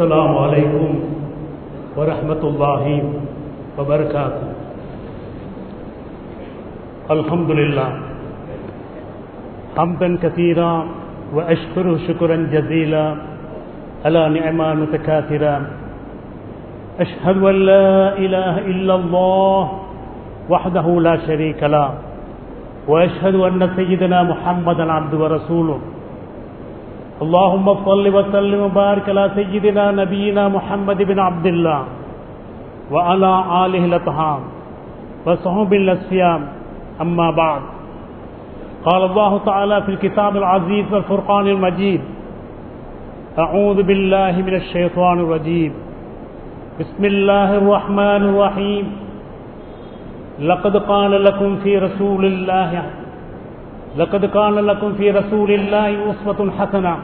السلام عليكم ورحمة الله وبركاته. الحمد لله. حمدا كثيرا وأشكره شكرا جزيلا على نعمة متكاثرة. أشهد أن لا إله إلا الله وحده لا شريك له. وأشهد أن سيدنا محمدا عبده ورسوله. اللهم صل وسلم وبارك على سيدنا نبينا محمد بن عبد الله وعلى آله الأطهار وصحبه الأسيام. أما بعد قال الله تعالى في الكتاب العزيز والفرقان المجيد أعوذ بالله من الشيطان الرجيم. بسم الله الرحمن الرحيم. لقد قال لكم في رسول الله لقد كان لكم في رسول الله أسوة حسنة.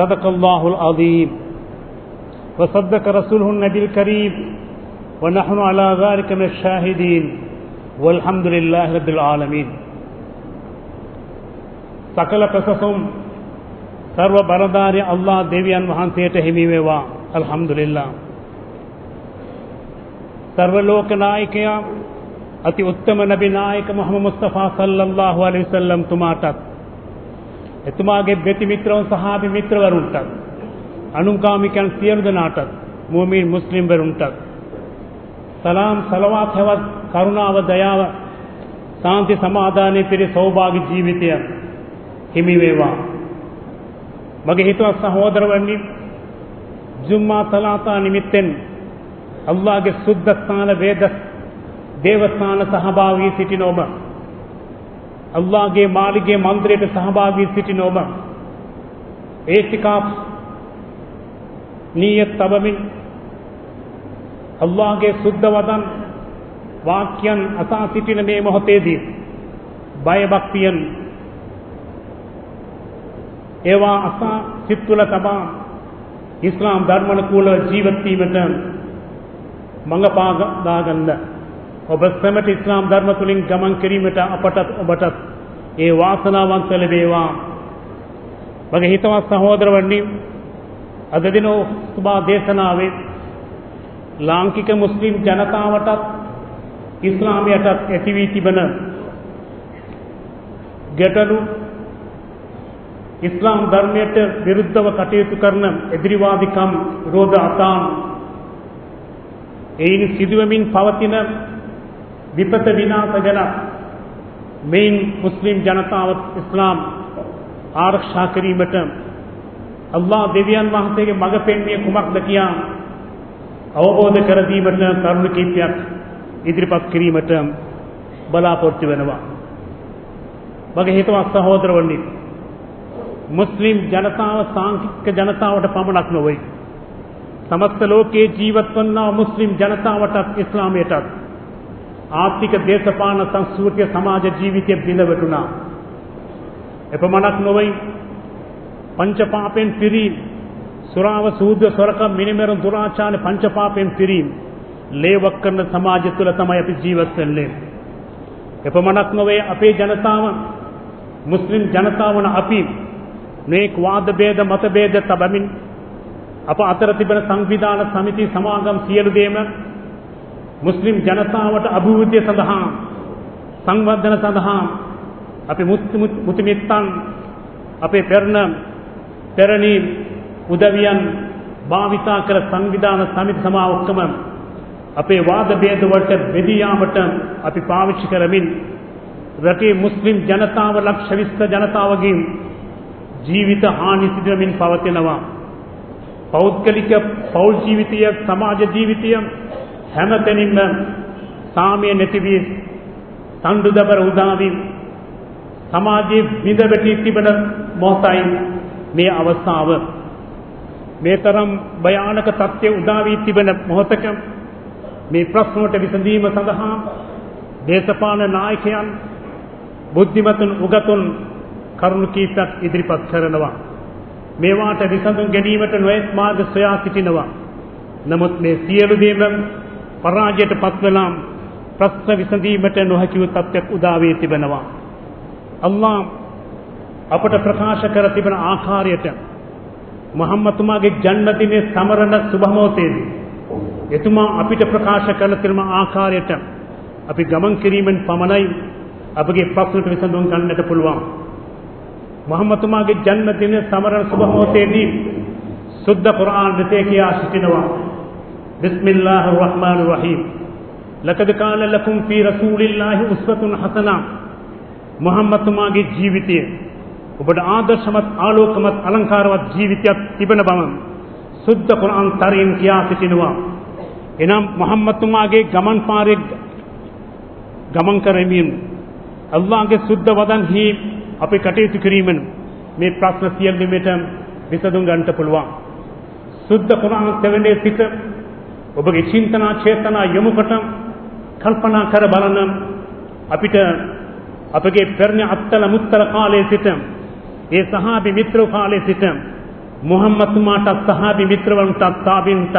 صدق الله العظيم وصدق رسوله النبي الكريم ونحن على ذلك من الشاهدين والحمد لله رب العالمين ಸಕಲ ಪ್ರಸಸಂ ಸರ್ವ ಬರದಾರಿ ಅಲ್ಲಾಹ್ ದೇವಿಯನ್ ಮಹಾಂತೇಟ ಹಿಮಿವೆವಾ ಅಲ್ಹಮ್ದುಲಿಲ್ಲ ಸರ್ವಲೋಕ ನಾಯಕೆಯ ಅತಿ ಉತ್ತಮ ನಬಿ ನಾಯಕ ಮೊಹಮ್ಮದ್ ಮುಸ್ತಫಾ ಸಲ್ಲಲ್ಲಾಹು ಅಲೈಹಿ ವಸಲ್ಲಂ ತುಮಾಟತ್ එතුමාගේ බෙති මිත්‍රවන් සහාබි මිත්‍රවරුන්ටත් අනුගාමිකයන් සියලු දෙනාටත් මුමින් මුස්ලිම් වරුන්ටත්. සලාම් සලවාත් හැවත් කරුණාව දයාව සාන්ති සමාදානයේ පිරි සෞභාග්‍ය ජීවිතය හිමි වේවා. මගේ හිතවත් සහෝදරවනි ජුම්මා තලාතා නිමිත්තෙන් අල්ලාහගේ සුද්ධ ස්ථාන වේද දේවස්ථාන සහභාගී සිටින ඔබ අල්ලාහගේ මාලිගේ මන්දිරයට සහභාගී සිටින ඔබ. ඒතිකාප් නියත තබමින් අල්ලාහගේ සුද්ධ වදන් වාක්‍යයන් අසා සිටින මේ මොහොතේදී බය භක්තියෙන් ඒවා අසා සිත් තුළ තබා ඉස්ලාම් ධර්මනුකූල ජීවත් වීමට මඟ පාදාගන්න ඔබ සැමට ඉස්ලාම් ධර්ම තුලින් ගමන් කිරීමට අපටත් ඔබටත් ඒ වාසනාවන්ත ලැබේවා. මගේ හිතවත් සහෝදරවනි අද දින සුභා දේශනාවේ ලාංකික මුස්ලිම් ජනතාවටත් ඉස්ලාමයටත් ඇති වී තිබෙන ගැටලු ඉස්ලාම් ධර්මයට විරුද්ධව කටයුතු කරන එදිරිවාදිකම් විරෝධ අතාන් එයින් සිදුවමින් පවතින විපත විනාශ ගැන මෙයින් මුස්ලිම් ජනතාව ඉස්ලාම් ආරක්ෂා කිරීමට අල්ලාහ් දෙවියන් වහන්සේගේ මඟ පෙන්විය කුමක්ද කියා අවබෝධ කර දීමට කරුණු කීපයක් ඉදිරිපත් කිරීමට බලාපොරොත්තු වෙනවා. මගේ හිතවත් සහෝදරවනි මුස්ලිම් ජනතාව සාංකික ජනතාවට පමණක් නොවේ. සමස්ත ලෝකයේ ජීවත් වන්නා මුස්ලිම් ජනතාවටත් ඉස්ලාමයටත් ආර්ථික දේශපාලන සංස්කෘතිය සමාජ ජීවිතය බිඳ වැටුණා. එපමණක් නොවේ පංච පාපෙන් පිරීම සුරාව සූද්‍ය සොරකම් මිනිමෙරුම් දුරාචාර පංච පාපෙන් පිරීම ලේවක් කරන සමාජ තුළ තමයි අපි ජීවත් වෙන්නේ. එපමණක් නොවේ අපේ ජනතාව මුස්ලිම් ජනතාවන අපි මේක වාද ભેද මත ભેද තබමින් අප අතර තිබෙන සංවිධාන සමිති සමාගම් සියලු දේම මුස්ලිම් ජනතාවට අභිවෘද්ධිය සඳහා සංවර්ධන සඳහා අපි මුතුමිත්තන් අපේ පෙරණ පෙරණි උදවියන් භාවිතා කර සංවිධාන සමිති සමා ඔක්කම අපේ වාද ભેද වලට බෙදී යාමට අපි පාවිච්චි කරමින් රටේ මුස්ලිම් ජනතාව ලක්ෂ 20 ජනතාවගේ ජීවිත හානි සිදුවමින් පවතිනවා. පෞද්ගලික පෞල් ජීවිතය සමාජ ජීවිතය හැමතැනින්ම සාමය නැති වී තණ්ඩු දබර උදා වී සමාජයේ බිඳ වැටී තිබෙන මොහොතයි මේ අවස්ථාව. මේ තරම් භයානක තත්ත්වය උදා වී තිබෙන මොහොතක මේ ප්‍රශ්නට විසඳීම සඳහා දේශපාලන නායකයන් බුද්ධිමතුන් උගතුන් කරුණු කීපයක් ඉදිරිපත් කරනවා. මේවාට විසඳුම් ගැනීමට නොයෙක් මාර්ග සොයා සිටිනවා. නමුත් මේ සියලු දේම පරාජයට පත්වලා ප්‍රශ්න විසඳීමට නොහැකි වූ තත්ත්වයක් උදා වී තිබෙනවා අල්ලා අපට ප්‍රකාශ කර තිබෙන ආකාරයට මොහම්මතුමාගේ ජන්මදිනයේ සමරන සුබ මොහොතේදී එතුමා අපිට ප්‍රකාශ කළ තිරම ආකාරයට අපි ගමන් කිරීමෙන් පමණයි අපගේ ප්‍රශ්නට විසඳුම් ගන්නට පුළුවන්. මොහම්මතුමාගේ ජන්මදින සමරන සුබ මොහොතේදී සුද්ධ කුර්ආන් විතේ කියා සිටිනවා. බිස්මිල්ලාහිර් රහ්මානිර් රහීම්. ලකද කාන ලකුම් ෆී රසූලිල්ලාහි උස්වතුන් හසනා. මොහම්මතුමාගේ ජීවිතය ඔබට ආදර්ශමත් ආලෝකමත් අලංකාරවත් ජීවිතයක් තිබෙන බව සුද්ධ කුර්ආන් තරින් කියා සිටිනවා. එනම් මොහම්මතුමාගේ ගමන් පාරේ ගමන් කරමින් අල්ලාහගේ සුද්ධ වදන්හි අපි කටයුතු කිරීමෙන් මේ ප්‍රශ්න සියල්ලෙමට විසඳුම් ගන්නට පුළුවන්. සුද්ධ කුරාන් සෙවනේ සිට ඔබගේ චින්තනා චේතනා යොමු කොට කල්පනා කර බලන අපිට අපගේ පෙරණ අත්තල මුත්තල කාලයේ සිට ඒ සහාබි මිත්‍ර කාලයේ සිට මුහම්මද් තුමාට සහාබි මිත්‍රවරුන්ට තාබින්ට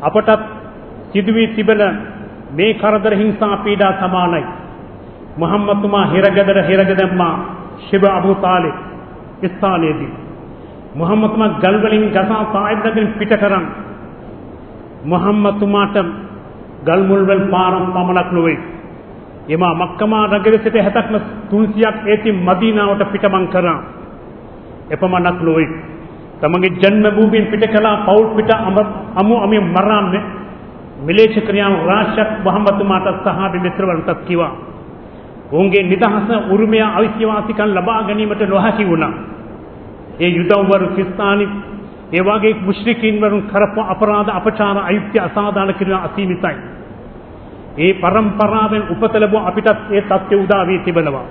අපට සිදුවී තිබෙන මේ කරදර හිංසා පීඩා සමානයි. මුහම්මද් තුමා හිරගෙදර හිරගෙදම්මා ශිබ අබු තාලිබ් ඉස්තාලේදී මුහම්මද් තුමා ගල් වලින් ගසා තායිබ් නගරින් පිට කරන් මුහම්මද් තුමාට ගල් මුල් වල පාරම් පමණක් නොවේ. එමා මක්කමා නගරයේ සිට 70ක්ම 300ක් ඒති මදීනාවට පිටමන් කරා. එපමණක් නොවේ. තමගේ ජන්ම භූමියෙන් පිට කළා පෞල් පිට අමු අමි මරාම් මිලේච්ඡ ක්‍රියාව රාශියක් මුහම්මද් තුමාට සහාබි මිත්‍රවරුන්ට කිව්වා ඔවුන්ගේ නිදහස උරුමය අවිශ්වාසිකන් ලබා ගැනීමට නොහැකි වුණා. ඒ යුදවරු ක්‍රිස්තානි ඒ වගේ මුශ්රිකින් වරුන් කරපු අපරාධ අපචාර අයුක්ති අසාධාරණ කිරීම අසීමිතයි. ඒ පරම්පරාවෙන් උපත ලැබුව අපිටත් ඒ தත්ත්වය උදා වී තිබෙනවා.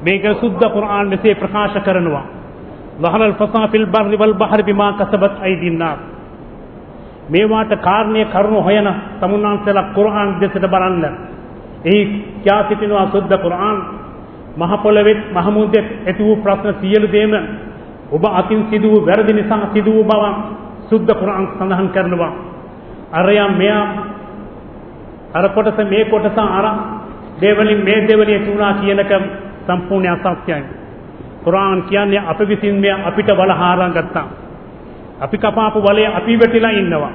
මේක සුද්ධ කුර්ආන් මෙසේ ප්‍රකාශ කරනවා. ලහනල් ෆසාෆිල් බර්රි වල් බහරි බිමා කසබත් අයිදින් නාස්. මේවාට කාරණේ කරුණු හොයන තමුන්නාන්සලා කුර්ආන් දෙසට බලන්න. එහි කියා සිටිනවා සුද්ධ කුර්ආන් මහ පොළවෙත් මහමුදෙත් ඇති වූ ප්‍රශ්න සියලු දේම ඔබ අතින් සිදු වූ වැරදි නිසා සිදු වූ බව සුද්ධ කුර්ආන් සඳහන් කරනවා. අරයා මෙයා අර කොටස මේ කොටස අර දේවලින් මේ දේවලින් තුනා කියනක සම්පූර්ණ අසත්‍යයි. කුර්ආන් කියන්නේ අප විසින් මෙය අපිට බල හාරන් ගත්තා. අපි කපාපු බලය අපි වැටිලා ඉන්නවා.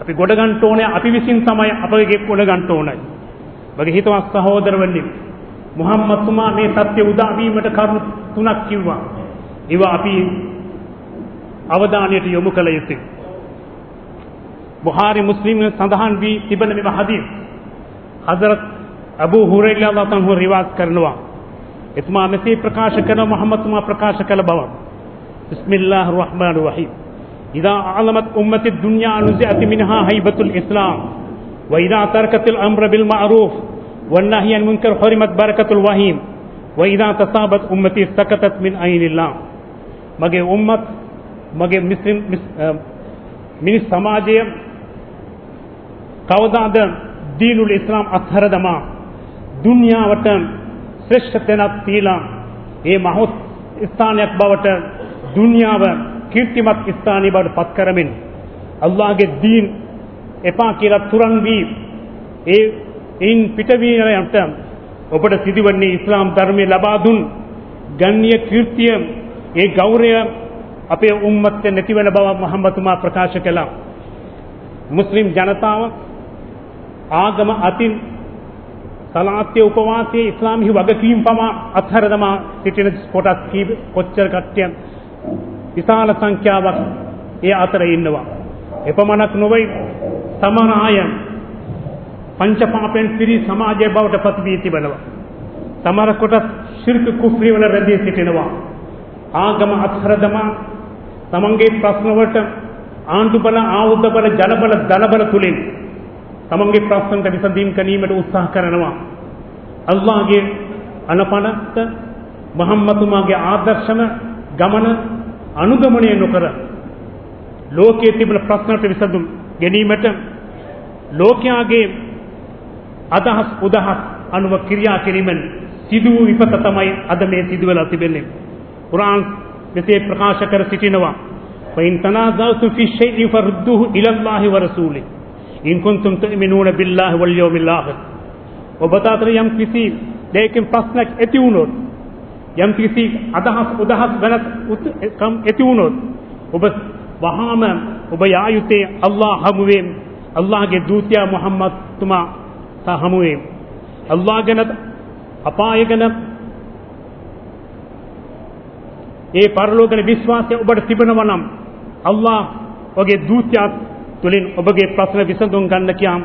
අපි ගොඩ ගන්න ඕනේ අපි විසින් තමයි අපගේ ගොඩ ගන්න ඕනේ. මගේ හිතවත් සහෝදරවනි මුහම්මද් තුමා මේ සත්‍ය උදා වීමට කරුණු තුනක් කිව්වා. ඒවා අපි අවධානයට යොමු කළ යුතුයි. බුහාරි මුස්ලිම් සඳහන් වී තිබෙන මෙම හදීස් හදරත් අබූ හුරෛරා රහතන්හු රිවාස් කරනවා. එතුමා මෙසේ ප්‍රකාශ කරන මුහම්මද් තුමා ප්‍රකාශ කළ බව. බිස්මිල්ලාහ් රහ්මාන් රහීම්. إذا علمت أمة الدنيا نزعت منها هيبة الإسلام وإذا تركت الأمر بالمعروف والنهي عن المنكر حرمت بركة الوهيم وإذا تصابت أمتي سكتت من عين الله මගේ උම්මත් මගේ මුස්ලිම් මිනිස් සමාජය කවදාද දීනුල් ඉස්ලාම් අත්හරදමා? දුන්යාවට ශ්‍රේෂ්ඨතනක් තීලා ඒ මහොත් ස්ථානයක් බවට දුන්යාව කීර්තිමත් ස්ථානය බවට පත් කරමින් අල්ලාහගේ දීන් එපා කියලා තුරන් වී ඒ එයින් පිටවී යනට ඔබට සිදුවන්නේ ඉස්ලාම් ධර්මය ලබා දුන් ගන්්‍ය කීර්තිය ඒ ගෞරවය අපේ උම්මත් නැතිවෙන බව මහම්මතුමා ප්‍රකාශ කළා මුස්ලිම් ජනතාව ආගම අතින් සලාත්‍ය උපවාසයේ ඉස්ලාමී වගකීම් පමා අත්හැර දමා සිටින කොටස් කීප කොච්චර කට්ටිය විශාල සංඛ්‍යාවක් ඒ අතර ඉන්නවා එපමණක් නොවේ සමහර අය පංචපාපෙන් පිරි සමාජය බවට පත් වී තිබෙනවා. සමහර කොටස් ශිර්ක කුෆ්රි වල රැඳී සිටිනවා. ආගම අත්හරදම තමන්ගේ ප්‍රශ්න වලට ආණ්ඩු බල ආයුධ බල ජල බල ධන බල තුලින් තමන්ගේ ප්‍රශ්නට විසඳීම් ගැනීමට උත්සාහ කරනවා. අල්ලාහගේ අනපනත් මහම්මතුමාගේ ආදර්ශන ගමන අනුගමනය නොකර ලෝකයේ තිබෙන ප්‍රශ්නට විසඳුම් ගැනීමට ලෝකයාගේ අදහස් උදහස් අනුව ක්‍රියා කිරීමෙන් සිදු වූ විපත තමයි අද මේ සිදුවලා තිබෙන්නේ. කුරාන් මෙසේ ප්‍රකාශ කර සිටිනවා. فإن تنازعتم في شيء فردوه إلى الله ورسوله إن كنتم تؤمنون بالله واليوم الآخر ඔබ අතර යම් කිසි දෙයකින් ප්‍රශ්නයක් ඇති වුණොත් යම් කිසි අදහස් උදහස් වෙනස් ඇති වුණොත් ඔබ වහාම ඔබ යා යුත්තේ අල්ලාහ් හමුවේ අල්ලාහ්ගේ දූතයා මුහම්මද් තුමා තා හමුවේ අල්ලාහ් ගැන අපාය ගැන ඒ පරලෝකන විශ්වාසය ඔබට තිබෙනවා නම් අල්ලාහ් ඔගේ දූතයා තුලින් ඔබගේ ප්‍රශ්න විසඳුම් ගන්න කියාම්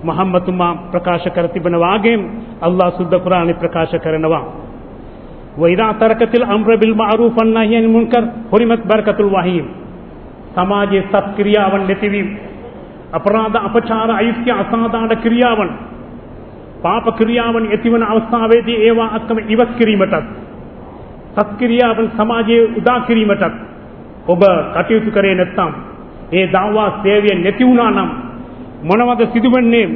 මුහම්මදුමා ප්‍රකාශ කර තිබෙන වාගේ අල්ලාහ් සුද්ධ කුරානයේ ප්‍රකාශ කරනවා. වයිදා තරකතිල් අම්ර බිල් මඅරූෆ් වන් නහී අනිල් මුන්කර් හුරිමත් බරකතුල් වහීම් සමාජයේ සත්ක්‍රියාවන් නැතිවීම අපරාධ අපචාර අයිත්‍ය අසාධාරණ ක්‍රියාවන් පාප ක්‍රියාවන් ඇතිවන අවස්ථාවේදී ඒවා අක්කම ඉවත් කිරීමටත් සත්ක්‍රියාවන් සමාජයේ උදා කිරීමටත් ඔබ කටයුතු කරේ නැත්නම් ඒ දාවා සේවය නැති වුණා නම් මොනවද සිදුවන්නේ?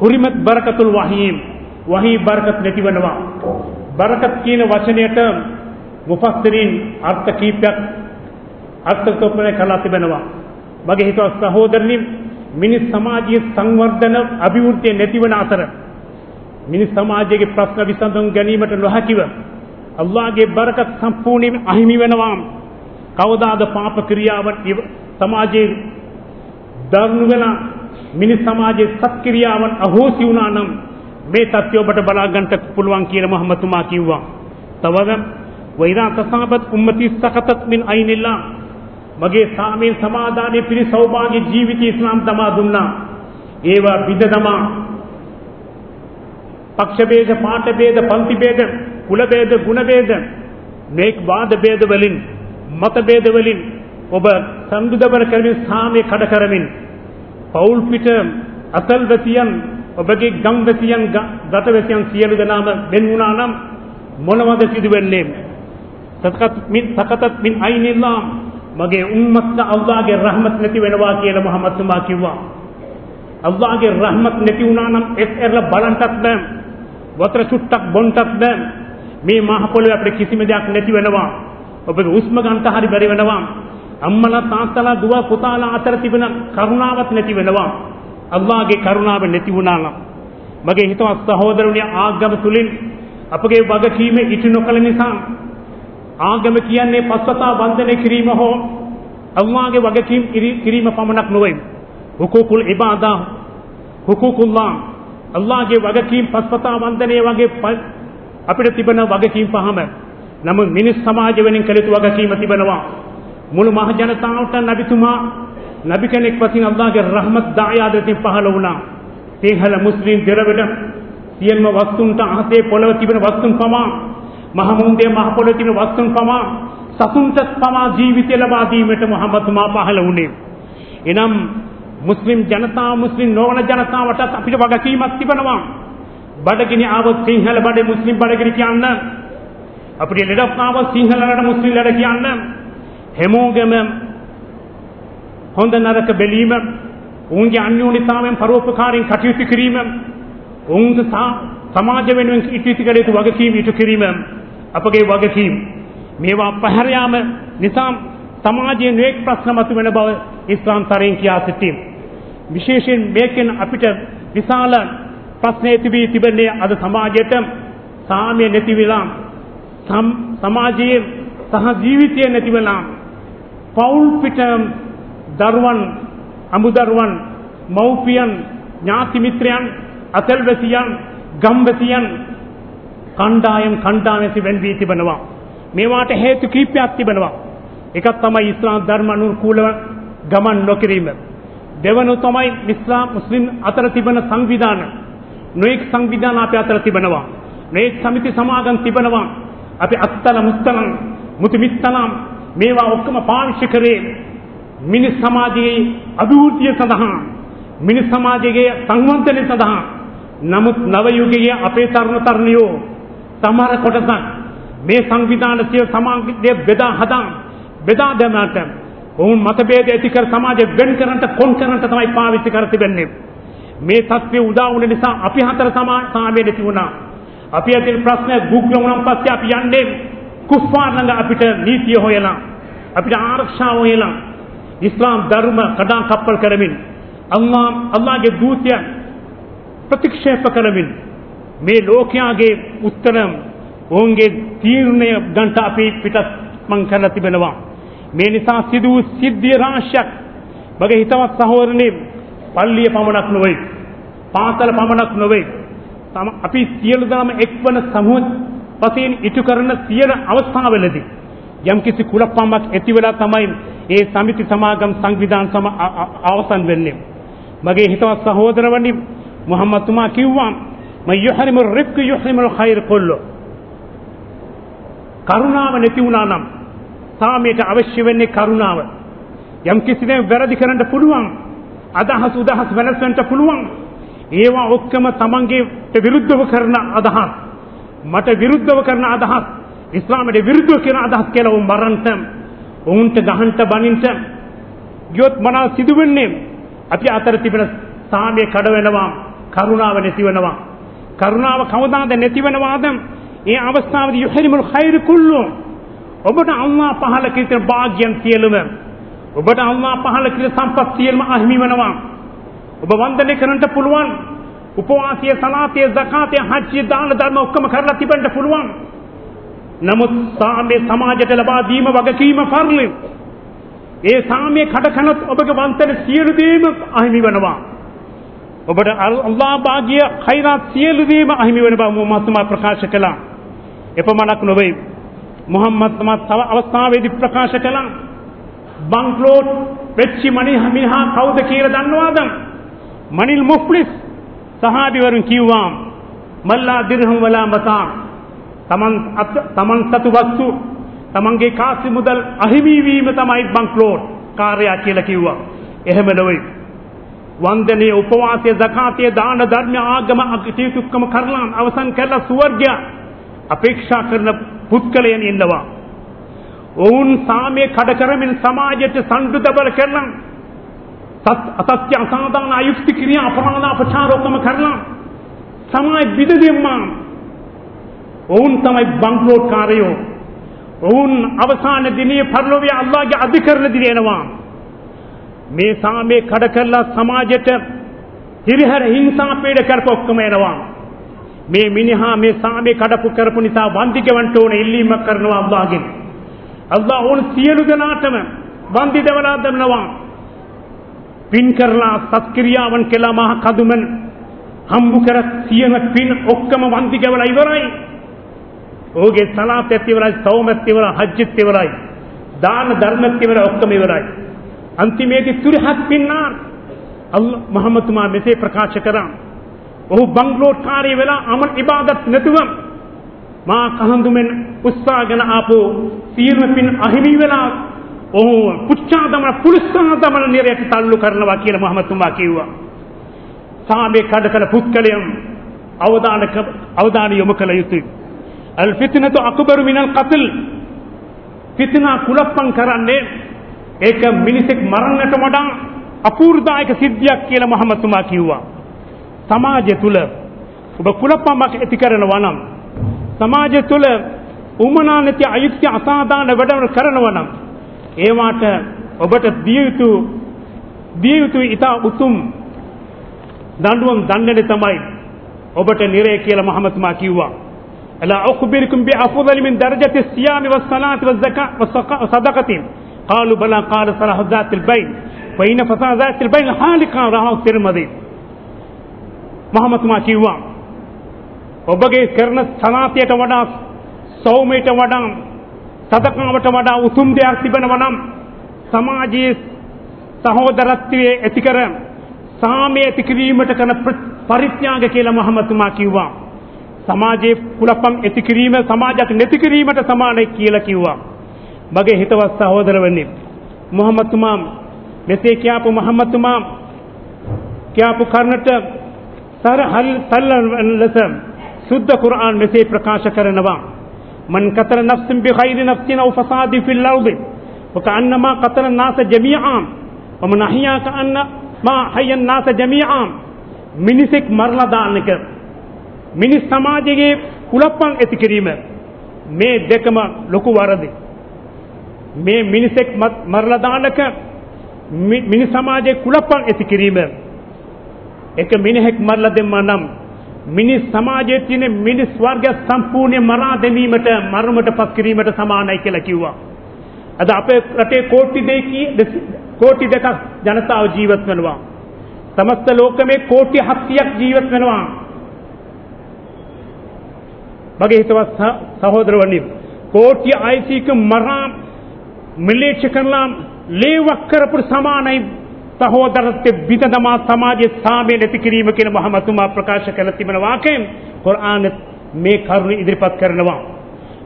හුරිමත් බරකතුල් වහීම්. වහී බරකත් නැතිවනවා බරකත් කියන වචනයට මුෆස්සිරින් අර්ථ කීපයක් අර්ථ කෝපනය කළා තිබෙනවා. මගේ හිතවත් සහෝදරනි මිනිස් සමාජයේ සංවර්ධන අභිවෘද්ධිය නැතිවන අතර මිනිස් සමාජයේ ප්‍රශ්න විසඳුම් ගැනීමට නොහැකිව අල්ලාහගේ බරකත් සම්පූර්ණයෙන් අහිමි වෙනවා කවදාද පාප ක්‍රියාවන් සමාජයේ දරුණු වෙන මිනිස් සමාජයේ සත්ක්‍රියාවන් අහෝසි වුණා නම් මේ තත්ත්වය ඔබට බලා ගන්නට පුළුවන් කියලා මුහම්මතුමා කිව්වා. තවද වෛරා තසාබත් උම්මති සකතත් මින් අයිනිල්ලා මගේ සාමීන් සමාදානයේ පිරි සෞභාග්‍ය ජීවිතය ඉස්ලාම් තමා දුන්නා. ඒවා විද තමා පක්ෂ ભેද පාට ભેද පන්ති ભેද ಕುಲಭೇದ ಗುಣಭೇದ ವಾದ ಭೇದವಲಿನ್ ಮತಭೇದವಲಿನ್ ඔබ සංගුදබර කරමින් සාමය කඩ කරමින් පවුල් පිට අසල් වැසියන් ඔබගේ ගම් වැසියන් ගත වැසියන් සියලු දෙනාම වෙන් වුණා නම් මොනවද සිදුවෙන්නේ? සකත් මින් සකතත් මින් අයිනිල්ලා මගේ උම්මත්ට අල්ලාහගේ රහමත් නැති වෙනවා කියලා මුහම්මද් තුමා කිව්වා. අල්ලාහගේ රහමත් නැති වුණා නම් එත් එරලා බලන්ටත් බෑ. වතුර සුට්ටක් බොන්ටත් බෑ. මේ මහ පොළොවේ අපිට කිසිම දෙයක් නැති වෙනවා. ඔබගේ උස්ම ගන්නට හරි බැරි වෙනවා. අම්මලා තාත්තලා දුව පුතාලා අතර තිබෙන කරුණාවක් නැති වෙනවා. අල්ලාහගේ කරුණාව නැති වුණා නම්. මගේ හිතවත් සහෝදරුනි ආගම තුලින් අපගේ වගකීම ඉටු නොකළ නිසා ආගම කියන්නේ පස්වතා වන්දනය කිරීම හෝ අල්ලාහගේ වගකීම් කිරීම පමණක් නොවේ. හුකුකුල් ඉබාදා හුකුකුල්ලා අල්ලාහගේ වගකීම් පස්වතා වන්දනය වගේ අපිට තිබෙන වගකීම් පහම. නමුත් මිනිස් සමාජ වෙනින් කළ යුතු වගකීම තිබෙනවා. මුළු මහ ජනතාවට නබිතුමා නබි කෙනෙක් වශයෙන් අල්ලාහගේ රහමත් දායාදයෙන් පහළ වුණා. සිංහල මුස්ලිම් දෙරවිඩ සියල්ම වස්තුන්ට අහසේ පොළව තිබෙන වස්තුන් පමා මහමුන්ගේ මහ පොළොවේ තිබෙන වස්තුන් පමා සතුන්ට පමා ජීවිතය ලබා දීමට මුහම්මද් තුමා පහළ වුණේ. එනම් මුස්ලිම් ජනතාව මුස්ලිම් නොවන ජනතාවට අපිට වගකීමක් තිබෙනවා. බඩගිනි ආවොත් සිංහල බඩේ මුස්ලිම් බඩගිනි කියන්න. අපිට ලෙඩක් ආවොත් සිංහලකට මුස්ලිම් ලෙඩ කියන්න. හැමෝගෙම හොඳ නරක බැලීම උන්ගේ අන්‍යෝන්‍යතාවයෙන් පරෝපකාරයෙන් කටයුතු කිරීම උන්ගේ සමාජ වෙනුවෙන් ඉතිරි කළ යුතු වගකීම් ඉටු කිරීම අපගේ වගකීම්. මේවා පැහැර යාම නිසා සමාජයේ නොඑක් ප්‍රශ්න මතුවෙන බව ඉස්ලාම් තරෙන් කියා සිටීම විශේෂයෙන් මේකෙන් අපිට විශාල ප්‍රශ්න තිබී තිබෙන්නේ අද සමාජයට සාමය නැති වෙලා සමාජයේ සහ ජීවිතය නැති වෙලා පෞල් පිට දරුවන් අමුදරුවන් මව්පියන් ඥාති මිත්‍රයන් අතල්වැසියන් ගම්වැසියන් කණ්ඩායම් කණ්ඩායම් වෙන් වී තිබෙනවා. මේවාට හේතු කීපයක් තිබෙනවා. එකක් තමයි ඉස්ලාම් ධර්ම අනුකූලව ගමන් නොකිරීම. දෙවනු තමයි ඉස්ලාම් මුස්ලිම් අතර තිබෙන සංවිධාන. නොඑක් සංවිධාන අපේ අතර තිබෙනවා. නොඑක් සමිති සමාගම් තිබෙනවා. අපි අත්තල මුත්තලම් මුතුමිත්තනම් මේවා ඔක්කොම පාවිච්චි කරේ මිනිස් සමාජයේ අභිවෘද්ධිය සඳහා මිනිස් සමාජයේ සංවර්ධනය සඳහා. නමුත් නව යුගයේ අපේ තරුණ තරුණියෝ සමහර කොටසක් මේ සංවිධාන සිය සමාජයේ බෙදා හදා බෙදා දැමීමට ඔවුන් මතභේද ඇති කර සමාජය වෙන් කරන්නට කොන් කරන්නට තමයි පාවිච්චි කර තිබෙන්නේ. මේ තත්ත්වය උදා වුණ නිසා අපි හතර සමාජය නැති වුණා. අපි ඇතින් ප්‍රශ්න ගුග්ල වුණාන් පස්සේ අපි යන්නේ කුෆාර් ළඟ අපිට නීතිය හොයලා අපිට ආරක්ෂාව හොයලා ඉස්ලාම් ධර්ම කඩා කප්පල් කරමින් අල්ලා අල්ලාහගේ දූතය ප්‍රතික්ෂේප කරමින් මේ ලෝකයාගේ උත්තර ඔවුන්ගේ තීරණය ගන්ට අපි පිටත් මං කරලා තිබෙනවා. මේ නිසා සිදු වූ සිද්ධිය රාශියක් මගේ හිතවත් සහෝදරනේ පල්ලිය පමණක් නොවේ. පාසල පමණක් නොවේ. තම අපි සියලු දාම එක්වන සමුහ වශයෙන් ඉටු කරන සියලු අවස්ථාවලදී යම්කිසි කුලප්පමක් ඇති වෙලා තමයි ඒ සමිති සමාගම් සංවිධාන සම අවසන් වෙන්නේ. මගේ හිතවත් සහෝදරවනි මුහම්මද් තුමා කිව්වා මම යහරිමු රිෆ්ක යහරිමු ඛෛර් කුල්ලු. කරුණාව නැති වුණා නම් සාමයට අවශ්‍ය වෙන්නේ කරුණාව. යම් කිසි දෙයක් වැරදි කරන්න පුළුවන් අදහස් උදහස් වෙනස් වෙන්න පුළුවන්. ඒවා ඔක්කොම තමන්ගේ විරුද්ධව කරන අදහස්. මට විරුද්ධව කරන අදහස්. ඉස්ලාමයට විරුද්ධව කියන අදහස් කියලා උන් මරන්ට උන්ට ගහන්ට බනින්ට ගියොත් මනා සිදුවෙන්නේ. අපි අතර තිබෙන සාමය කඩ වෙනවා කරුණාව නැති වෙනවා කරුණාව කවදාද නැති වෙනවාද ඒ අවස්ථාවේදී යුහරිමුල් ඛෛර කුල්ලු. ඔබට අල්ලාහ පහල කිරින භාග්‍යයන් සියලුම ඔබට අල්ලාහ පහල කිරින සම්පත් සියලුම අහිමි වෙනවා. ඔබ වන්දනය කරන්නට පුළුවන්. උපවාසය සලාතය සකාතය හජ්ජය දාන ධර්ම ඔක්කොම කරලා තිබෙන්න පුළුවන්. නමුත් සාමයේ සමාජයට ලබා දීම වගකීම පරිලි ඒ සාමයේ කඩකනොත් ඔබගේ වන්තන සියලු දේම අහිමි වෙනවා. ඔබට අල්ලාහ භාග්‍ය khairat සියලු දේම අහිමි වෙන බව මුහම්මද් ප්‍රකාශ කළා. එපමණක් නොවේ. මුහම්මද් තව අවස්ථාවේදී ප්‍රකාශ කළා. බංක්ලෝට් වෙච්චි මණි මිනිහා කවුද කියලා දන්නවද? මනිල් මුෆ්ලිස් සහාබිවරුන් කිව්වා මල්ලා දිර්හම් වලා මතා තමන් තමන් සතු වස්තු තමන්ගේ කාසි මුදල් අහිමි වීම තමයි බංක්ලෝට් කාර්යය කියලා කිව්වා. එහෙම නෙවෙයි වන්දනීය උපවාසය zakaතිය දාන ධර්ම ආගම අකටයුතුකම කරලා අවසන් කළා ස්වර්ගය අපේක්ෂා කරන පුත්කලයන් ඉන්නවා. ඔවුන් සාමයේ කඩ කරමින් සමාජයට සම්ඩු දබල කරලා අසත්‍ය අසාධාන අයුක්ති ක්‍රියා අපරාධ අපචාරෝකම කරලා සමාජ විදදෙම්මා ඔවුන් තමයි බංගලෝට් කාරයෝ ඔවුන් අවසාන දිනේ පරලෝකයේ අල්ලාහගේ අධිකරණ දිනේනවා මේ සාමයේ කඩ කරලා සමාජයට හිරිහැර හිංසා පීඩ කරපු ඔක්කොම එනවා. මේ මිනිහා මේ සාමයේ කඩපු කරපු නිසා වන්දි ගෙවන්න ඕන ඉල්ලීමක් කරනවා අල්ලාහගෙන්. අල්ලාහ ඕන සියලු දෙනාටම වන්දි දෙවලා දෙනවා. පින් කරලා සත්ක්‍රියාවන් කළා මහ කදුමන් හම්බු කර සියන පින් ඔක්කොම වන්දි ගෙවලා ඉවරයි. ඔහුගේ සලාතත් ඉවරයි සෞමත් ඉවරයි හජ්ජත් ඉවරයි දාන ධර්මත් ඉවරයි ඔක්කොම ඉවරයි. අන්තිමේදී තුරහත් පින්නා අල්ලා මුහම්මද් තුමා මෙසේ ප්‍රකාශ කරා. ඔහු බංගලෝට් කාර්ය වෙලා අමල් ඉබාදත් නැතුව මා කහඳුමෙන් උස්සාගෙන ආපෝ සියලුම පින් අහිමි වෙලා ඔහු පුච්චා දමන පුලිස්සා දමන නිරයට තල්ලු කරනවා කියලා මුහම්මද් තුමා කිව්වා. සාමේ කඩ කළ පුත්කලයන් අවදාන අවදාන යොමු කළ යුතුයි. අල් ෆිත්නතු අක්බරු මිනල් කත්ල් ෆිත්නා කුලප්පම් කරන්නේ ඒක මිනිසෙක් මරන්නට වඩා අපූර්දායක සිද්ධියක් කියලා මුහම්මද් තුමා කිව්වා. සමාජය තුල ඔබ කුලප්පමක් ඇති කරනවා නම් සමාජය තුල උමනා නැති අයුක්ති අසාධාන වැඩවල් කරනවා නම් ඒවාට ඔබට දිය යුතු දිය යුතු ඉතා උතුම් දඬුවම් දණ්ඩනේ තමයි ඔබට නිරය කියලා මුහම්මද් තුමා කිව්වා ألا أخبركم بأفضل من درجة الصيام والصلاة والزكاة والصدقة قالوا بلى قال صلاح ذات البين فإن فساد ذات البين حالقا رواه الترمذي මහමතුමා කිව්වා ඔබගේ කරන සනාතයට වඩා සෞමයට වඩා සදකාවට වඩා උතුම් දෙයක් තිබෙනවා නම් සමාජයේ සහෝදරත්වයේ ඇති කර සාමයේ ඇති කිරීමට කරන පරිත්‍යාග කියලා මහමතුමා කිව්වා. සමාජයේ කුලපම් ඇති කිරීම සමාජයක් නැති කිරීමට සමානයි කියලා කිව්වා. මගේ හිතවත් සහෝදරවනි මුහම්මද් තුමා මෙසේ කියපු මුහම්මද් තුමා කියපු කර්ණට සර හල් තල්ලන් ලෙස शुद्ध कुरान में से प्रकाश करनवा मन कतर नफ्स बिखैर नफ्सिन औ फसाद फिल अर्द वकअन्नमा कतर नास जमीआ वमन अहिया कअन्न मा हयन नास जमीआ මිනිසෙක් මරලා දාන එක මිනිස් සමාජයේ කුලප්පන් ඇති කිරීම මේ දෙකම ලොකු වරදයි මේ මිනිසෙක් මරලා දානක මිනිස් සමාජයේ කුලප්පන් ඇති කිරීම එක මිනිහෙක් මරලා දෙන්න නම් මිනිස් සමාජයේ තියෙන මිනිස් වර්ග සම්පූර්ණ මරා දැමීමට මරමට පත් කිරීමට සමානයි කියලා කිව්වා අද අපේ රටේ කෝටි දෙකී කෝටි දෙකක් ජනතාව ජීවත් වෙනවා. සමස්ත ලෝකමේ කෝටි 700ක් ජීවත් වෙනවා. මගේ හිතවත් සහෝදරවනි කෝටි 600ක මරා මිලේච්ඡ කරලා ලේවක් කරපු සමානයි සහෝදරත්ව විදදමා සමාජයේ සාමය නැති කිරීම කියන මහමතුමා ප්‍රකාශ කළ තිබෙන වාක්‍යයෙන් කුර්ආන මේ කරුණ ඉදිරිපත් කරනවා.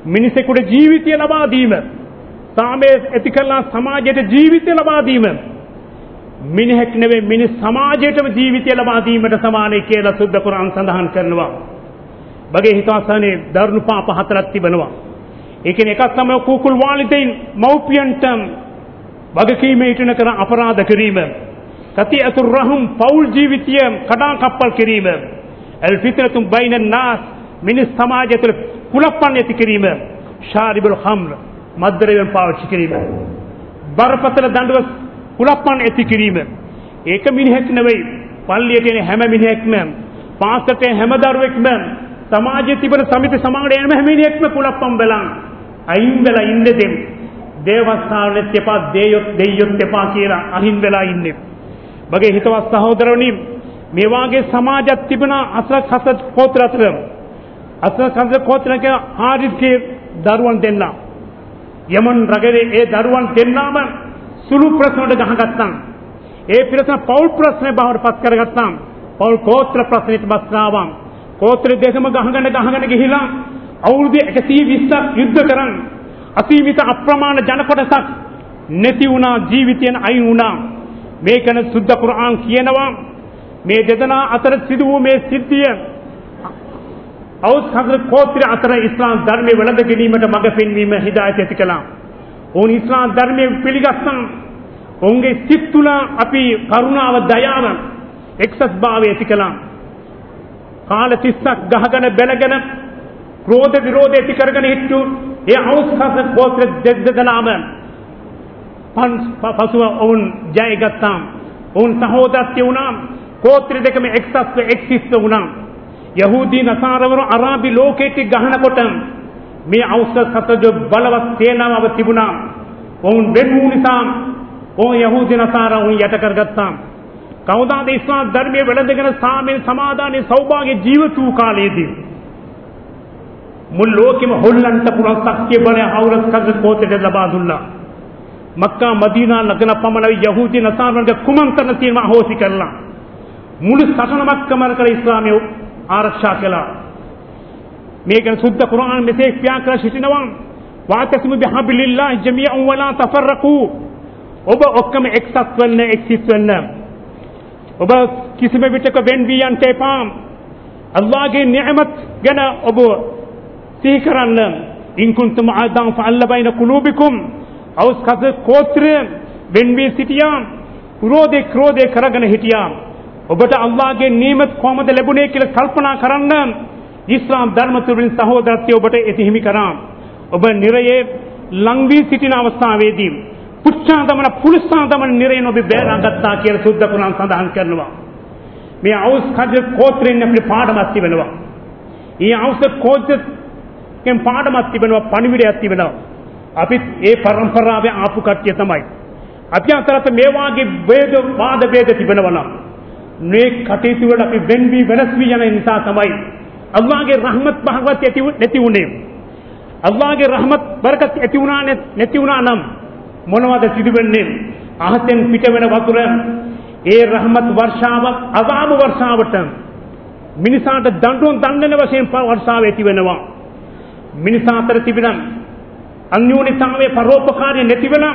මිනිසෙකුට ජීවිතය ලබා දීම සාමය ඇති කළා සමාජයට ජීවිතය ලබා දීම මිනිහෙක් නෙවෙයි මිනිස් සමාජයටම ජීවිතය ලබා දීමට සමානයි කියලා සුද්ධ කුර්ආන් සඳහන් කරනවා. බගේ හිතවසනේ දරුණු පාප හතරක් තිබෙනවා. ඒ කියන්නේ එකක් තමයි කුකුල් වාලිදයින් මව්පියන්ට වගකීම ඉටන කරන අපරාධ කිරීම. කතියතු රහම් පෞල් ජීවිතය කඩා කප්පල් කිරීම. අල් ෆිත්නතුම් බයින නාස් මිනිස් සමාජය තුළ කුලප්පන් ඇති කිරීම. ශාරිබුල් ඛම්ර මද්දරයෙන් පාවිච්චි කිරීම. බරපතල දඬුව කුලප්පන් ඇති කිරීම. ඒක මිනිහෙක් නෙවෙයි පල්ලියට එන හැම මිනිහෙක්ම පාසලට හැම දරුවෙක්ම සමාජයේ තිබෙන සමිති සමාගමේ එන හැම මිනිහෙක්ම කුලප්පන් බලන් අයින් වෙලා ඉන්න දෙම් දේවස්ථානෙත් එපා දෙයොත් දෙයියොත් එපා කියලා අහින් වෙලා ඉන්නේ. බගේ හිතවත් සහෝදරවනි මේ වාගේ සමාජයක් තිබෙන අසරක් හස කෝත්‍ර අතර අසරක් හස කෝත්‍රක ආරිත්ගේ දරුවන් දෙන්න. යමන් රගරේ ඒ දරුවන් දෙන්නාම සුළු ප්‍රශ්න වලට ගහගත්තා. ඒ ප්‍රශ්න පෞල් ප්‍රශ්නේ බවට පත් කරගත්තා. පෞල් කෝත්‍ර ප්‍රශ්නෙට බස්නාවා. කෝත්‍ර දෙකම ගහගෙන ගහගෙන ගිහිලා අවුරුදු 120ක් යුද්ධ කරන් අසීමිත අප්‍රමාණ ජන කොටසක් නැති වුණා ජීවිතයෙන් අයින් වුණා මේකන සුද්ධ කුර්ආන් කියනවා මේ දෙදෙනා අතර සිදු වූ මේ සිද්ධිය අවුත් හදර කෝත්‍ර අතර ඉස්ලාම් ධර්මයේ වැළඳ ගැනීමට මඟ පෙන්වීම හිදායත් ඇති කළා. ඔවුන් ඉස්ලාම් ධර්මයේ පිළිගත්තා. ඔවුන්ගේ සිත් තුළ අපි කරුණාව දයාව එක්සස් භාවය ඇති කළා. කාල 30ක් ගහගෙන බැලගෙන ක්‍රෝධ විරෝධ ඇති කරගෙන හිටු ඒ අවස්ථාව කෝත්‍ර දෙදෙනාම පසුව ඔවුන් ජයගත්තා. ඔවුන් සහෝදරත්වය වුණා. කෝත්‍ර දෙකම එක්සත්ව එක්සිස්ව වුණා. යහූදී නසාරවරු අරාබි ලෝකයට ගහනකොට මේ අවස්ථ සතජ බලවත් සේනාව තිබුණා. ඔවුන් වෙන් වූ නිසා ඔවුන් යහූදී නසාරා ඔවුන් යට කරගත්තා. කවදාද ඉස්ලාම් ධර්මයේ වැළඳගෙන සාමයෙන් සමාදානයේ සෞභාග්‍ය ජීවිත වූ කාලයේදී මුල් ලෝකෙම හොල්ලන්ට පුළුවන් ශක්තිය බලය අවුරස් කද කෝතෙට ලබා දුන්නා. මක්කා මදීනා නගන පමණ යහූදී නසාරවන්ගේ කුමන්තරණ තියෙනවා අහෝසි කරලා. මුළු සටනමක්කම කර ඉස්ලාමය ආරක්ෂා කළා. මේක සුද්ධ කුර්ආන් මෙසේ පියා කර සිටිනවා. වාතස්මු බිහබ්ලිල්ලාහ් ජමීඅන් වලා තෆරකු. ඔබ ඔක්කම එක්සත් වෙන්න එක්සිත් වෙන්න. ඔබ කිසිම විටක වෙන් වී යන්න එපා. අල්ලාහගේ නියමත් ගැන ඔබ සිහි කරන්න. ඉන් කුන්තුම් ආදාන් ෆඅල්ල බයින කුලූබිකුම්. අවස් කස කෝත්‍රය වෙන් වී සිටියා. ක්‍රෝධේ ක්‍රෝධේ කරගෙන හිටියා. ඔබට අල්ලාහගේ නියමත් කොහොමද ලැබුණේ කියලා කල්පනා කරන්න. ඉස්ලාම් ධර්ම තුලින් සහෝදරත්වය ඔබට ඇති හිමි කරා. ඔබ නිරයේ ලං වී සිටින අවස්ථාවේදී පුච්චා දමන පුලිස්සා දමන නිරයෙන් ඔබ බේරාගත්තා කියලා සුද්ධ කුරාන් සඳහන් කරනවා. මේ අවුස් කජ කෝත්‍රයෙන් අපිට පාඩමක් තිබෙනවා. මේ අවුස් කෝත්‍රයෙන් පාඩමක් තිබෙනවා පණිවිඩයක් තිබෙනවා. අපිත් ඒ පරම්පරාවේ ආපු කට්ටිය තමයි. අපි අතරත් මේ වාගේ වේද වාද වේද තිබෙනවා නම් මේ කටයුතු වල අපි වෙන් වී වෙනස් වී යන නිසා තමයි අල්ලාහගේ රහමත් භාගවත් ඇති නැති උනේ. අල්ලාහගේ රහමත් බරකත් ඇති වුණා නැති වුණා නම් මොනවද සිදුවෙන්නේ? අහසෙන් පිට වෙන වතුර ඒ රහමත් වර්ෂාවක් අදාම වර්ෂාවට මිනිසාට දඬුවම් දඬන වශයෙන් වර්ෂාව ඇති වෙනවා. මිනිසා අතර තිබෙන අන්‍යෝන්‍යතාවයේ පරෝපකාරය නැති වෙලා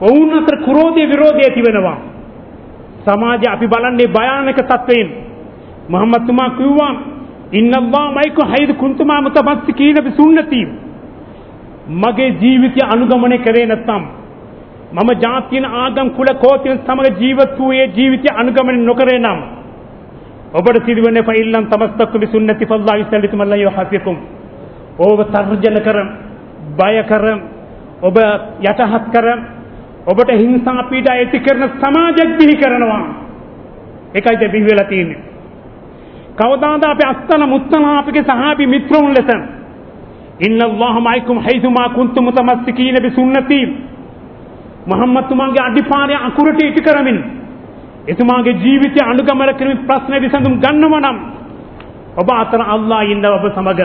ඔවුන් අතර ක්‍රෝධය විරෝධය ඇති වෙනවා. සමාජය අපි බලන්නේ භයානක තත්වයෙන්. මොහම්මද් තුමා කිව්වා ඉන්නල්ලාහ මයික හයිද කුන්තුමා මුතමස්සිකීන බිසුන්නති මගේ ජීවිතය අනුගමනය කරේ නැත්නම් මම ජාතියන ආගම් කුල කෝතින සමග ජීවත් වූ ඒ ජීවිතය අනුගමනය නොකරේ නම් ඔබට සිදුවන්නේ ෆයිල්ලන් තමස්තක්කු බිසුන්නති ෆල්ලාහි සල්ලිතුම අල්ලාහ් යහෆිකුම් ඔබ තර්ජන කර බය කර ඔබ යටහත් කර ඔබට හිංසා පීඩා ඇති කරන සමාජයක් බිහි කරනවා. ඒකයි දැන් බිහි වෙලා තියෙන්නේ. කවදාද අපි අස්තන මුත්තන අපගේ සහාබි මිත්‍රවුන් ලෙස ඉන්න අල්ලාහ මයිකුම් හයිතුමා කුන්තුම් මුතමස්සිකීන බිසුන්නති මහම්මත්තුමාගේ අඩිපාරය අකුරට ඉටු කරමින් එතුමාගේ ජීවිතය අනුගමන කරමින් ප්‍රශ්න විසඳුම් ගන්නව නම් ඔබ අතර අල්ලා ඉන්න ඔබ සමග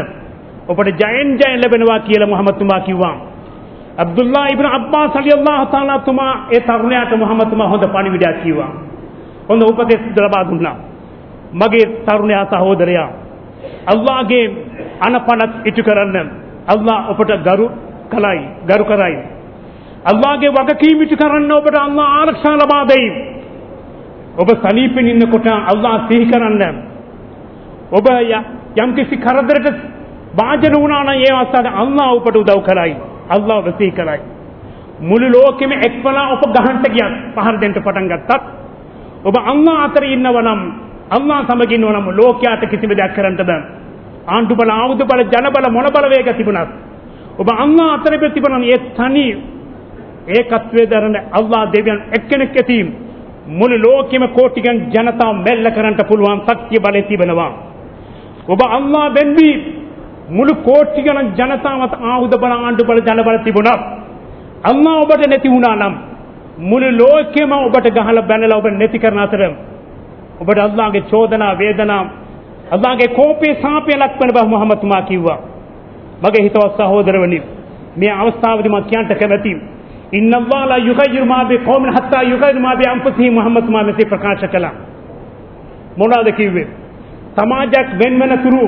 ඔබට ජයෙන් ජය ලැබෙනවා කියලා මුහම්මත්තුමා කිව්වා. අබ්දුල්ලා ඉබ්න අබ්බාස් රලියල්ලාහු තාලා තුමා ඒ තරුණයාට මුහම්මත්තුමා හොඳ පණිවිඩයක් කිව්වා. හොඳ උපදෙස් ලබා දුන්නා. මගේ තරුණයා සහෝදරයා අල්ලාහගේ අනපනත් ඉටු කරන්න අල්ලාහ ඔබට ගරු කලයි ගරු කරයි. අල්ලාහගේ වගකීම් ඉටු කරන්න ඔබට අල්ලාහ ආරක්ෂා ලබා දෙයි. ඔබ සනීපෙන් ඉන්නකොට අල්ලාහ සිහි කරන්න. ඔබ යම්කිසි කරදරට වාජන වුණා නම් ඒ අවස්ථාවේ අල්ලාහ ඔබට උදව් කරයි අල්ලාහ ඔබ සිහි කරයි මුළු ලෝකෙම එක්වලා ඔබ ගහන්න ගියත් පහර දෙන්න පටන් ගත්තත් ඔබ අල්ලාහ අතර ඉන්නව නම් අල්ලාහ සමග ඉන්නව නම් ලෝකයට කිසිම දෙයක් කරන්න බෑ. ආණ්ඩු බල ආයුධ බල ජන බල මොන බල වේග තිබුණත් ඔබ අල්ලාහ අතර තිබුණා ඒ තනි ඒකත්වයේ දරන අල්ලාහ දෙවියන් එක්කෙනෙක් ඇති මුළු ලෝකෙම කෝටිගන් ජනතාව මෙල්ල කරන්න පුළුවන් ශක්තිය බලය තිබෙනවා. ඔබ අල්ලාහ වෙන්වි මුළු කෝටිගන ජනතාවට ආයුධ බල ආණ්ඩු බල ජන බල තිබුණා. අල්ලාහ ඔබට නැති වුණා නම් මුළු ලෝකෙම ඔබට ගහලා බැනලා ඔබ නැති කරන අතර ඔබට අල්ලාහගේ චෝදනා වේදනා අල්ලාහගේ කෝපේ සාපේ ලක්වන බව මුහම්මද් තුමා කිව්වා. මගේ හිතවත් සහෝදරවනි මේ අවස්ථාවේදී මම කියන්න කැමැති ඉන්න අල්ලාහ ලා යුගයිර් මා බි කෞමින් හත්තා යුගයිර් මා බි අන්ෆුසිහිම් මුහම්මද් තුමා මෙසේ ප්‍රකාශ කළා. මොනවාද කිව්වේ? සමාජයක් වෙන වෙන තුරු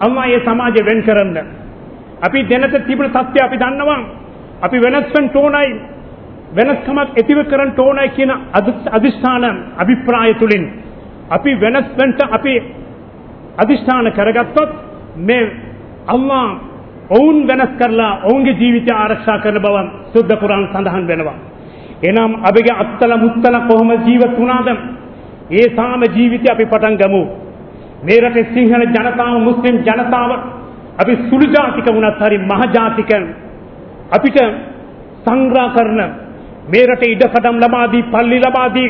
අල්ලාහ ඒ සමාජය වෙන් කරන්න අපි දැනට තිබුණු සත්‍ය අපි දන්නවා අපි වෙනස් වෙන්න ඕනයි වෙනස්කමක් ඇතිව කරන්න ඕනයි කියන අදිෂ්ඨාන අභිප්‍රාය තුලින් අපි වෙනස් වෙන්න අපි අදිෂ්ඨාන කරගත්තොත් මේ අල්ලා ඔවුන් වෙනස් කරලා ඔවුන්ගේ ජීවිතය ආරක්ෂා කරන බව සුද්ධ කුරාන් සඳහන් වෙනවා. එනම් අපගේ අත්තල මුත්තල කොහොම ජීවත් වුණාද? ඒ සාම ජීවිතය අපි පටන් ගමු. මේ රටේ සිංහල ජනතාව මුස්ලිම් ජනතාව අපි සුළු ජාතික වුණත් හරි මහ ජාතික අපිට සංග්‍රහ කරන මේ රටේ ඉඩකඩම් ලබා දී පල්ලි ලබා දී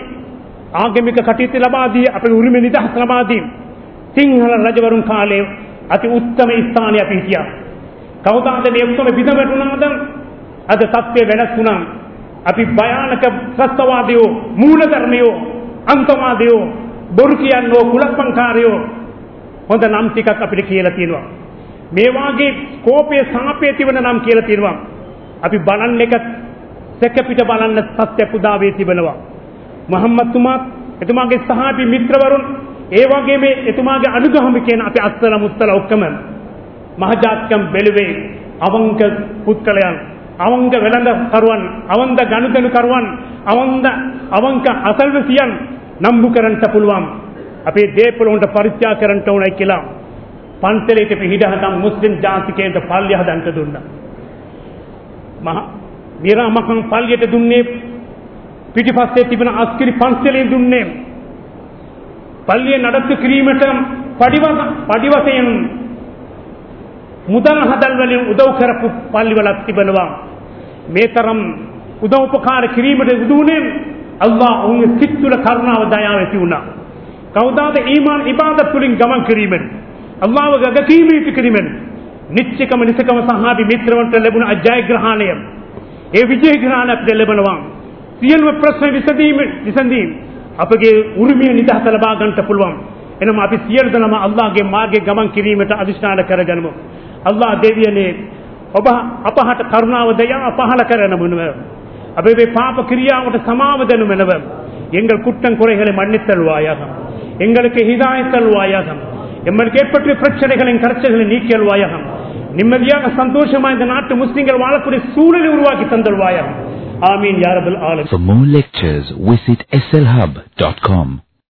ආගමික කටයුතු ලබා දී අපේ උරුම නිදහස් ලබා දී සිංහල රජවරුන් කාලේ අති උත්තම ස්ථානය අපි හිටියා. කවදාද මේ ඔක්කොම විද වැටුණාද? අද සත්‍ය වෙනස් වුණා. අපි භයානක සත්‍යවාදීෝ, මූලධර්මයෝ, අන්තවාදීෝ, බොරු කියන්නෝ, කුලප්පංකාරයෝ හොඳ නම් ටිකක් අපිට කියලා තියෙනවා. මේ වාගේ කෝපයේ සාපේ තිබෙන නම් කියලා තියෙනවා. අපි බලන්න එක සැක පිට බලන්න සත්‍ය පුදාවේ තිබෙනවා. මුහම්මද් තුමාත් එතුමාගේ සහාබි මිත්‍රවරුන් ඒ වගේම එතුමාගේ අනුගාමිකයන් අපි අත්තල මුත්තල ඔක්කොම මහජාත්කම් බැලුවේ අවංක පුත්කලයන් අවංක වෙළඳ කරුවන් අවන්ද ගනුදෙනු කරුවන් අවන්ද අවංක අසල්වසියන් නම්බු කරන්න පුළුවන් අපේ දේපල උන්ට පරිත්‍යාග කරන්න ඕනයි කියලා පන්සලේට පිහිට හදන් මුස්ලිම් ජාතිකයන්ට පල්ලිය හදන්න දුන්නා. මහ විරාමකම් පල්ලියට දුන්නේ පිටිපස්සේ තිබෙන අස්කිරි පන්සලෙන් දුන්නේ. පල්ලිය නඩත්තු කිරීමට පඩිවසයෙන් මුදල් හදල් වලින් උදව් කරපු පල්ලිවලක් තිබෙනවා. මේ තරම් උදව් උපකාර කිරීමට උදුනේ අල්ලාහ් ඔවුන්ගේ සිත් තුළ කරුණාව දයාව ඇති වුණා. කවදාද ඊමාන් ඉබාදත් තුලින් ගමන් කිරීමෙන් අල්ලාහව ගගකීමීට කිරීමෙන් නිශ්චිකම නිසකම සහාබි මිත්‍රවන්ට ලැබුණ අජයග්‍රහණය. ඒ විජයග්‍රහණ අපිට ලැබෙනවා සියලුම ප්‍රශ්න විසඳීම විසඳීම අපගේ උරුමය නිදහස ලබා ගන්නට පුළුවන්. එනම් අපි සියලු දෙනාම අල්ලාහගේ මාර්ගයේ ගමන් කිරීමට අදිෂ්ඨාන කරගනිමු. අල්ලාහ දෙවියනේ ඔබ අපහට කරුණාව දයා පහල කරනමුනව අපේ පාප ක්‍රියාවට සමාව දෙනු මෙනව எங்கள் குற்றம் குறைகளை மன்னித்தல்வாயாக எங்களுக்கு ஹிதாயத்தல்வாயாக எம்மளுக்கு ஏற்பட்ட பிரச்சனைகளின் கரைச்சல்களை நீக்கியல்வாயாக நிம்மதியாக சந்தோஷமா இந்த நாட்டு முஸ்லிம்கள் வாழக்கூடிய சூழலை உருவாக்கி தந்தல்வாயாக ஆமீன் யாரபுல் ஆலம் For more lectures, visit slhub.com.